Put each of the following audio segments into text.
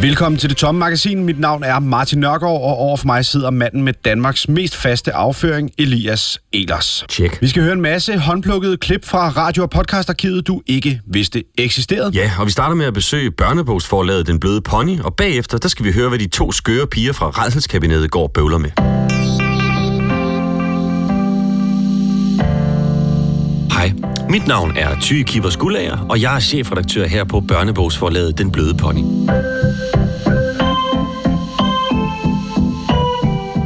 Velkommen til Det Tomme Magasin. Mit navn er Martin Nørgaard, og over for mig sidder manden med Danmarks mest faste afføring, Elias Elers. Tjek. Vi skal høre en masse håndplukkede klip fra radio- og podcastarkivet, du ikke vidste eksisterede. Ja, og vi starter med at besøge børnebogsforlaget Den Bløde Pony, og bagefter der skal vi høre, hvad de to skøre piger fra redselskabinettet går og bøvler med. Mit navn er Thy Kibber Skullager, og jeg er chefredaktør her på børnebogsforlaget Den Bløde Pony.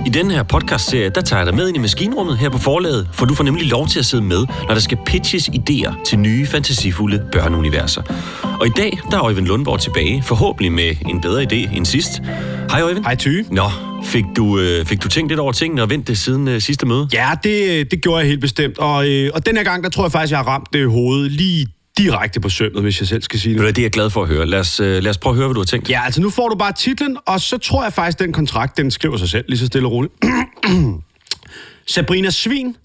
I denne her podcastserie, der tager jeg dig med ind i maskinrummet her på forlaget, for du får nemlig lov til at sidde med, når der skal pitches idéer til nye, fantasifulde børneuniverser. Og i dag, der er Øjvind Lundborg tilbage, forhåbentlig med en bedre idé end sidst. Hej Øjvind. Hej Ty. Nå, fik du, øh, fik du tænkt lidt over tingene og vendt det siden øh, sidste møde? Ja, det, det gjorde jeg helt bestemt. Og, øh, og den her gang, der tror jeg faktisk, jeg har ramt det hoved lige direkte på sømmet, hvis jeg selv skal sige Det det. er det, jeg er glad for at høre. Lad os, øh, lad os prøve at høre, hvad du har tænkt. Ja, altså nu får du bare titlen, og så tror jeg faktisk, den kontrakt, den skriver sig selv lige så stille og roligt. Sabrina Svin,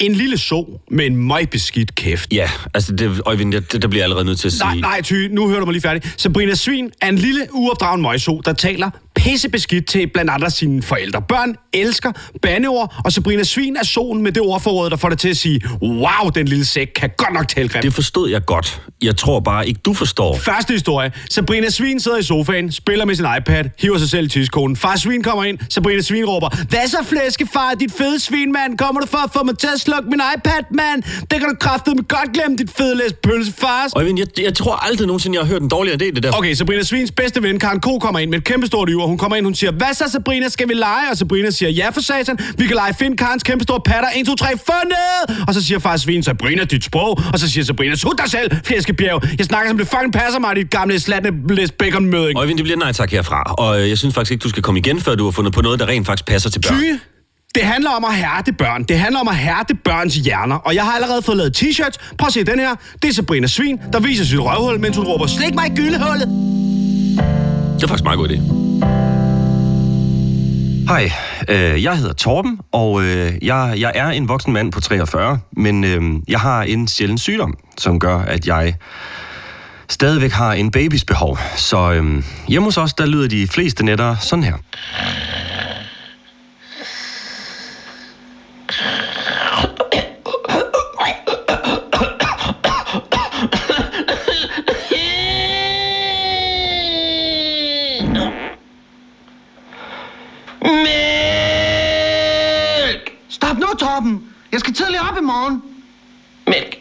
en lille so med en møgbeskidt kæft. Ja, altså, det, Øjvind, det, det, der bliver jeg allerede nødt til at sige... Nej, nej, Ty, nu hører du mig lige færdig. Sabrina Svin er en lille, uopdragen møgso, der taler pissebeskidt til blandt andre sine forældre. Børn elsker bandeord, og Sabrina Svin er solen med det ordforråd, der får det til at sige, wow, den lille sæk kan godt nok tale grimt. Det forstod jeg godt. Jeg tror bare ikke, du forstår. Første historie. Sabrina Svin sidder i sofaen, spiller med sin iPad, hiver sig selv i tidskonen. Far Svin kommer ind, Sabrina Svin råber, Hvad så flæskefar, dit fede svin, mand? Kommer du for at få mig til at slukke min iPad, mand? Det kan du kraftedeme godt glemme, dit fede læs pølse, fars. Øjvind, jeg, jeg tror aldrig nogensinde, jeg har hørt en dårligere idé, det der. Okay, Sabrina Svins bedste ven, Karen Ko, kommer ind med et kæmpestort yver. Hun kommer ind, hun siger, hvad så Sabrina, skal vi lege? Og Sabrina siger, ja for satan, vi kan lege find Karens kæmpestore patter. 1, 2, 3, fundet! Og så siger far Svin, Sabrina, dit sprog. Og så siger Sabrina, sut dig selv, flæskebjerg. Jeg snakker som det fucking passer mig, dit gamle slatne læs bacon møding. Øjvind, det bliver nej tak herfra. Og øh, jeg synes faktisk ikke, du skal komme igen, før du har fundet på noget, der rent faktisk passer til børn. Ty, det handler om at hærde børn. Det handler om at hærde børns hjerner. Og jeg har allerede fået lavet t-shirts. Prøv at se den her. Det er Sabrina Svin, der viser sit røvhul, mens hun råber, slik mig i gyldehullet. Det er faktisk meget god idé. Hej, øh, jeg hedder Torben, og øh, jeg, jeg er en voksen mand på 43, men øh, jeg har en sjælden sygdom, som gør, at jeg stadigvæk har en babys behov. Så øh, hjemme hos os, der lyder de fleste netter sådan her. Torben. Jeg skal tidligt op i morgen. Mælk.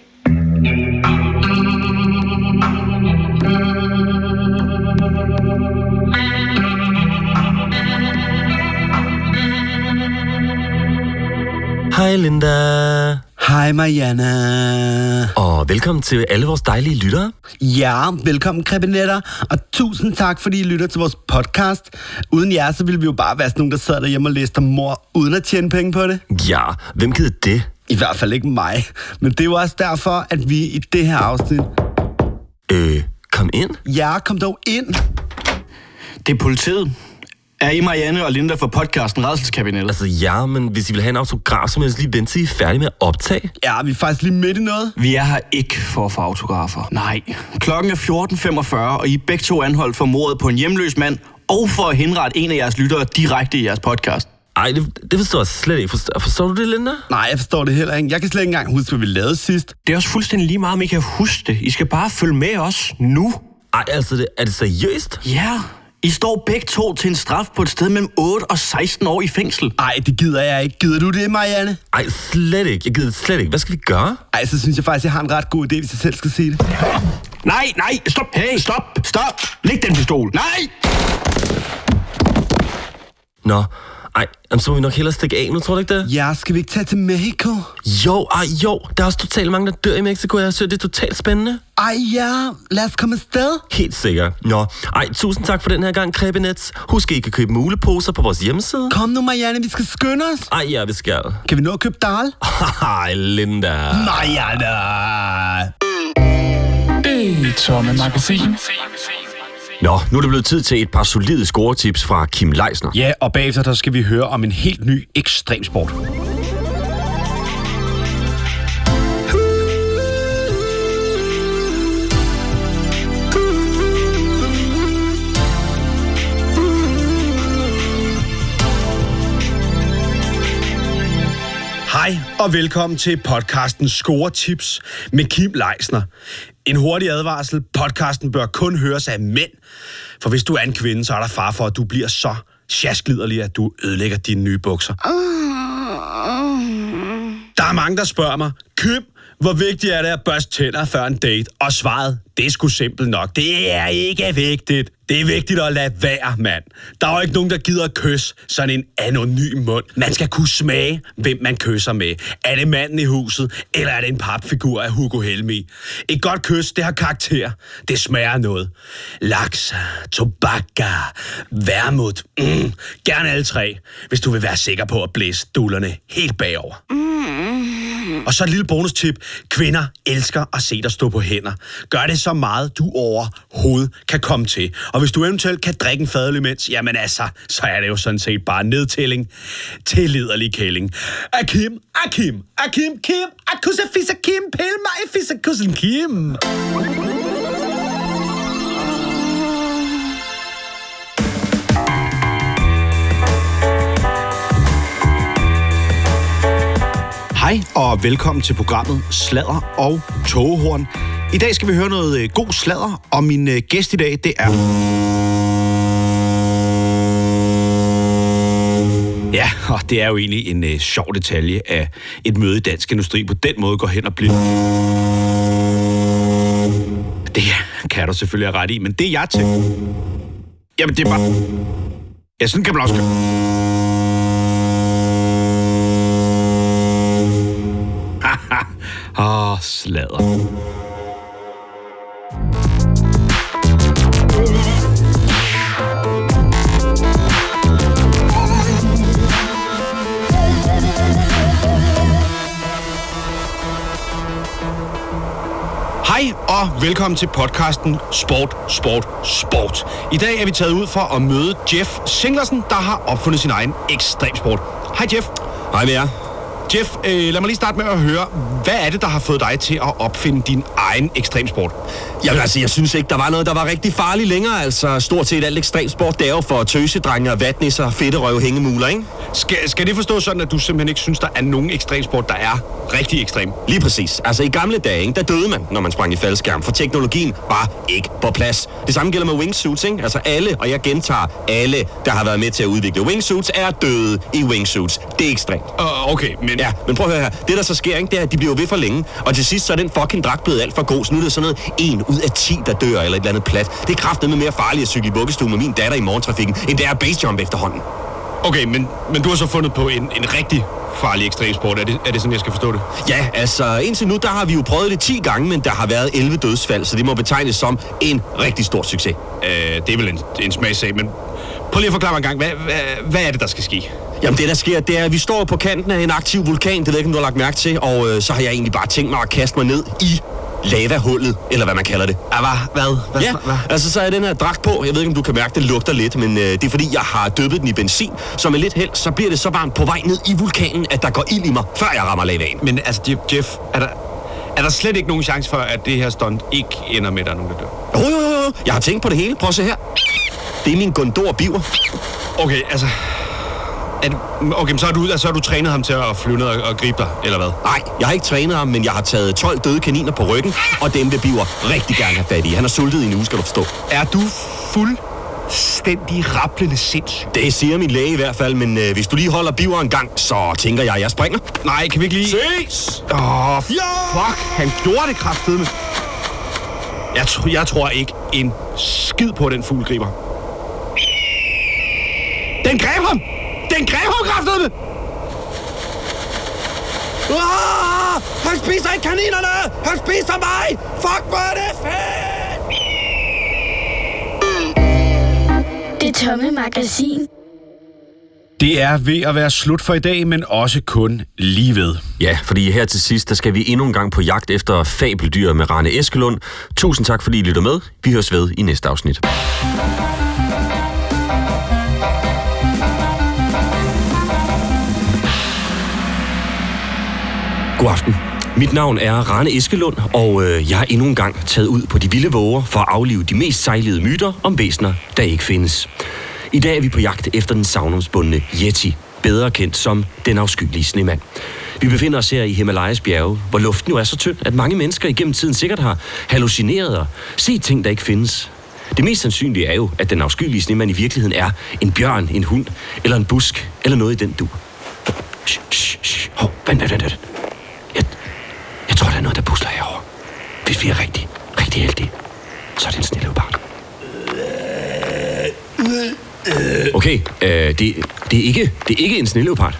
Hej Linda, Hej Marianne. og velkommen til alle vores dejlige lyttere. Ja, velkommen krebinetter, og tusind tak, fordi I lytter til vores podcast. Uden jer, så ville vi jo bare være sådan nogen, der sidder derhjemme og læser mor, uden at tjene penge på det. Ja, hvem gider det? I hvert fald ikke mig. Men det er jo også derfor, at vi i det her afsnit... Øh, kom ind. Ja, kom dog ind. Det er politiet. Er I Marianne og Linda for podcasten Redselskabinettet? Altså ja, men hvis I vil have en autograf, så må I lige vente til I er færdige med at optage. Ja, vi er faktisk lige midt i noget. Vi er her ikke for at få autografer. Nej. Klokken er 14.45, og I er begge to anholdt for mordet på en hjemløs mand, og for at henrette en af jeres lyttere direkte i jeres podcast. Ej, det, det forstår jeg slet ikke. Forstår, forstår du det, Linda? Nej, jeg forstår det heller ikke. Jeg kan slet ikke engang huske, hvad vi lavede sidst. Det er også fuldstændig lige meget, om I kan huske det. I skal bare følge med os nu. Ej, altså, det, er det seriøst? Ja. I står begge to til en straf på et sted mellem 8 og 16 år i fængsel. Ej, det gider jeg ikke. Gider du det, Marianne? Ej, slet ikke. Jeg gider det slet ikke. Hvad skal vi gøre? Ej, så synes jeg faktisk, jeg har en ret god idé, hvis jeg selv skal sige det. Nej, nej, stop. Hey, stop, stop. Læg den pistol. Nej! Nå, ej, jamen, så må vi nok hellere stikke af nu, tror du ikke det? Ja, skal vi ikke tage til Mexico? Jo, ej, jo. Der er også totalt mange, der dør i Mexico. Jeg har det er totalt spændende. Ej, ja. Lad os komme afsted. Helt sikkert. Nå, ej, tusind tak for den her gang, Krebinets. Husk, at I kan købe muleposer på vores hjemmeside. Kom nu, Marianne, vi skal skynde os. Ej, ja, vi skal. Kan vi nå at købe dal? Ej, Linda. Marianne! Det tomme magasin. Nå, nu er det blevet tid til et par solide scoretips fra Kim Leisner. Ja, og bagefter der skal vi høre om en helt ny ekstremsport. Hej og velkommen til podcasten Score Tips med Kim Leisner. En hurtig advarsel. Podcasten bør kun høres af mænd. For hvis du er en kvinde, så er der far for, at du bliver så sjaskliderlig, at du ødelægger dine nye bukser. Der er mange, der spørger mig, Kim, hvor vigtigt er det at børste tænder før en date? Og svaret, det er sgu simpelt nok. Det er ikke vigtigt. Det er vigtigt at lade være, mand. Der er jo ikke nogen, der gider at kysse sådan en anonym mund. Man skal kunne smage, hvem man kysser med. Er det manden i huset, eller er det en papfigur af Hugo Helmi? Et godt kys, det har karakter. Det smager noget. Laksa, tobakka, vermut. Mm, gerne alle tre, hvis du vil være sikker på at blæse dullerne helt bagover. Mm. Og så et lille bonustip. Kvinder elsker at se dig stå på hænder. Gør det så meget, du overhovedet kan komme til. Og hvis du eventuelt kan drikke en fadøl imens, jamen altså, så er det jo sådan set bare nedtælling til liderlig kælling. Akim, Akim, Akim, Kim, akusa fisa Kim, pæl mig fisa kussen Kim. Hej og velkommen til programmet Sladder og Togehorn. I dag skal vi høre noget øh, god sladder, og min øh, gæst i dag, det er... Ja, og det er jo egentlig en øh, sjov detalje af et møde i Dansk Industri på den måde går hen og bliver... Det kan du selvfølgelig have ret i, men det er jeg til. Jamen, det er bare... Ja, sådan kan man også gøre. Oh, sladder. Hej og velkommen til podcasten Sport, Sport, Sport. I dag er vi taget ud for at møde Jeff Singlersen, der har opfundet sin egen ekstremsport. Hej Jeff. Hej med jer. Jeff, øh, lad mig lige starte med at høre, hvad er det, der har fået dig til at opfinde din egen ekstremsport? Jamen altså, jeg synes ikke, der var noget, der var rigtig farligt længere. Altså, stort set alt ekstremsport, det er jo for tøsedrenge og vatnisser, fedterøv, hængemuler, ikke? Skal, skal det forstås sådan, at du simpelthen ikke synes, der er nogen ekstremsport, der er rigtig ekstrem? Lige præcis. Altså, i gamle dage, ikke, der døde man, når man sprang i faldskærm, for teknologien var ikke på plads. Det samme gælder med wingsuits, ikke? Altså, alle, og jeg gentager, alle, der har været med til at udvikle wingsuits, er døde i wingsuits. Det er ekstremt. Uh, okay, men... Ja, men prøv at høre her. Det, der så sker, ikke, det er, at de bliver ved for længe. Og til sidst, så er den fucking dragt blevet alt for god. Så nu er det sådan noget en ud af 10, der dør, eller et eller andet plat. Det er kraftigt med mere farligt at cykle i vuggestue med min datter i morgentrafikken, end det er basejump efterhånden. Okay, men, men du har så fundet på en, en rigtig farlig ekstremsport. Er det, er det sådan, jeg skal forstå det? Ja, altså indtil nu, der har vi jo prøvet det 10 gange, men der har været 11 dødsfald, så det må betegnes som en rigtig stor succes. Øh, det er vel en, en smagsag, men prøv lige at forklare mig en gang. Hvad, hvad, hvad er det, der skal ske? Jamen det, der sker, det er, at vi står på kanten af en aktiv vulkan, det ved jeg ikke, om du har lagt mærke til, og øh, så har jeg egentlig bare tænkt mig at kaste mig ned i lavahullet, eller hvad man kalder det. Ja, hvad? Hvad? hvad? Ja, hvad? altså så er den her dragt på. Jeg ved ikke, om du kan mærke, det lugter lidt, men øh, det er fordi, jeg har dyppet den i benzin. Så med lidt held, så bliver det så varmt på vej ned i vulkanen, at der går ild i mig, før jeg rammer lavaen. Men altså, Jeff, er der, er der slet ikke nogen chance for, at det her stunt ikke ender med, at der er nogen, der dør? Jo, jo, jo, jo. Jeg har tænkt på det hele. Prøv at se her. Det er min Gondor biver. Okay, altså... Er det, okay, men så har, du, altså, så har du trænet ham til at flyve ned og, og gribe dig, eller hvad? Nej, jeg har ikke trænet ham, men jeg har taget 12 døde kaniner på ryggen, og dem vil biver rigtig gerne have fat i. Han har sultet i en uge, skal du forstå. Er du fuldstændig rapplende sindssyg? Det siger min læge i hvert fald, men øh, hvis du lige holder biver en gang, så tænker jeg, at jeg springer. Nej, kan vi ikke lige... Ses! Åh, oh, fuck, han gjorde det kraftedeme. Jeg, tr- jeg tror ikke en skid på, den fugl griber. Den greb ham! Den ham kraftedeme! Ah! Han spiser ikke kaninerne! Han spiser mig! Fuck, hvor er det fedt! Det tomme magasin. Det er ved at være slut for i dag, men også kun lige ved. Ja, fordi her til sidst, der skal vi endnu en gang på jagt efter fabeldyr med Rane Eskelund. Tusind tak, fordi I lytter med. Vi høres ved i næste afsnit. God aften. Mit navn er Rane Eskelund, og øh, jeg er endnu en gang taget ud på de vilde våger for at aflive de mest sejlede myter om væsener, der ikke findes. I dag er vi på jagt efter den savnomsbundne Yeti. bedre kendt som den afskyelige snemand. Vi befinder os her i Himalayas bjerge, hvor luften jo er så tynd, at mange mennesker igennem tiden sikkert har hallucineret og set ting, der ikke findes. Det mest sandsynlige er jo, at den afskyelige snemand i virkeligheden er en bjørn, en hund eller en busk eller noget i den dur. Shh, shh, shh. Hov, vent, vent, vent, vent. Jeg, jeg tror, der er noget, der pusler herovre. Hvis vi er rigtig, rigtig heldige, så er det en snille leopard. Okay, øh, det, det, er ikke, det er ikke en snille leopard.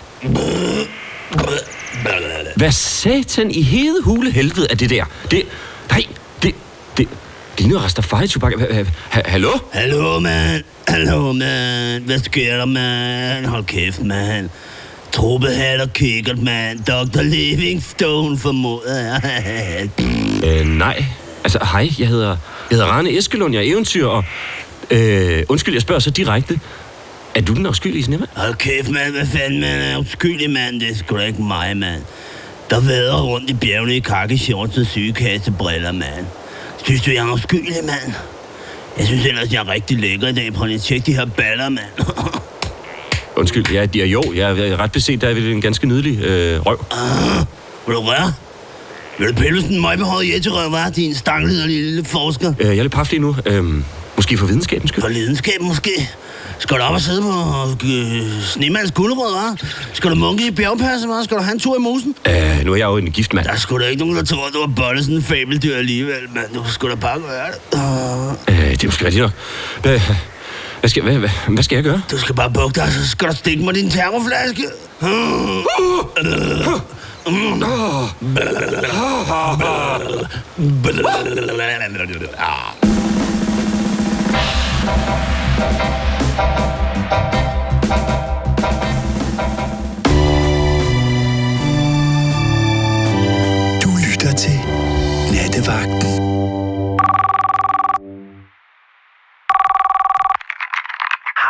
Hvad satan i hede hule helvede er det der? Det, nej, det, det, det ligner Rastafari ha- Hallo? Hallo, mand. Hallo, mand. Hvad sker der, mand? Hold kæft, mand. Truppehat og kikkert, mand. Dr. Livingstone formoder jeg. Øh, nej. Altså, hej, jeg hedder, jeg hedder Rane Eskelund, jeg er eventyr, og... Øh, undskyld, jeg spørger så direkte. Er du den afskyelige snemand? Hold kæft, mand. Hvad fanden, man er uskyldig, mand. Det er sgu da ikke mig, mand. Der vader rundt i bjergene i kakkeshorts og sygekassebriller, mand. Synes du, jeg er uskyldig, mand? Jeg synes ellers, jeg er rigtig lækker i dag. Prøv lige at tjekke de her baller, mand. Undskyld, jeg, jeg, jo, jeg er ret beset, der er en ganske nydelig øh, røv. Vil du røre? Vil du pille sådan en møgbehåret jætterøv, hva'? Din stangleder lille forsker. Øh, jeg er lidt paf lige nu. Øh, måske for videnskabens skyld. For lidenskab måske. Skal du op og sidde på øh, snemands guldrød, hva'? Skal du munke i bjergpasset, hva'? Skal du have en tur i mosen? Øh, nu er jeg jo en gift mand. Der er sgu da ikke nogen, der tror, du har bollet sådan en fabeldyr alligevel, mand. Du skal da bare gøre det. Øh, det er måske rigtigt nok. Hvad, hvad, skal, hvad, hvad, hvad skal jeg gøre? du skal bare bukke dig, så skal du stikke mig din termoflaske. Du lytter til Nattevagten.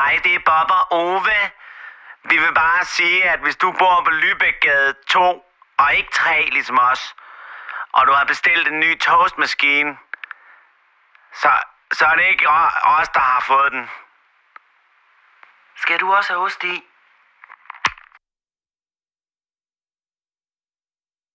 Hej, det er Bob og Ove. Vi vil bare sige, at hvis du bor på Lübeckgade 2, og ikke 3 ligesom os, og du har bestilt en ny toastmaskine, så, så er det ikke os, der har fået den. Skal du også have ost i?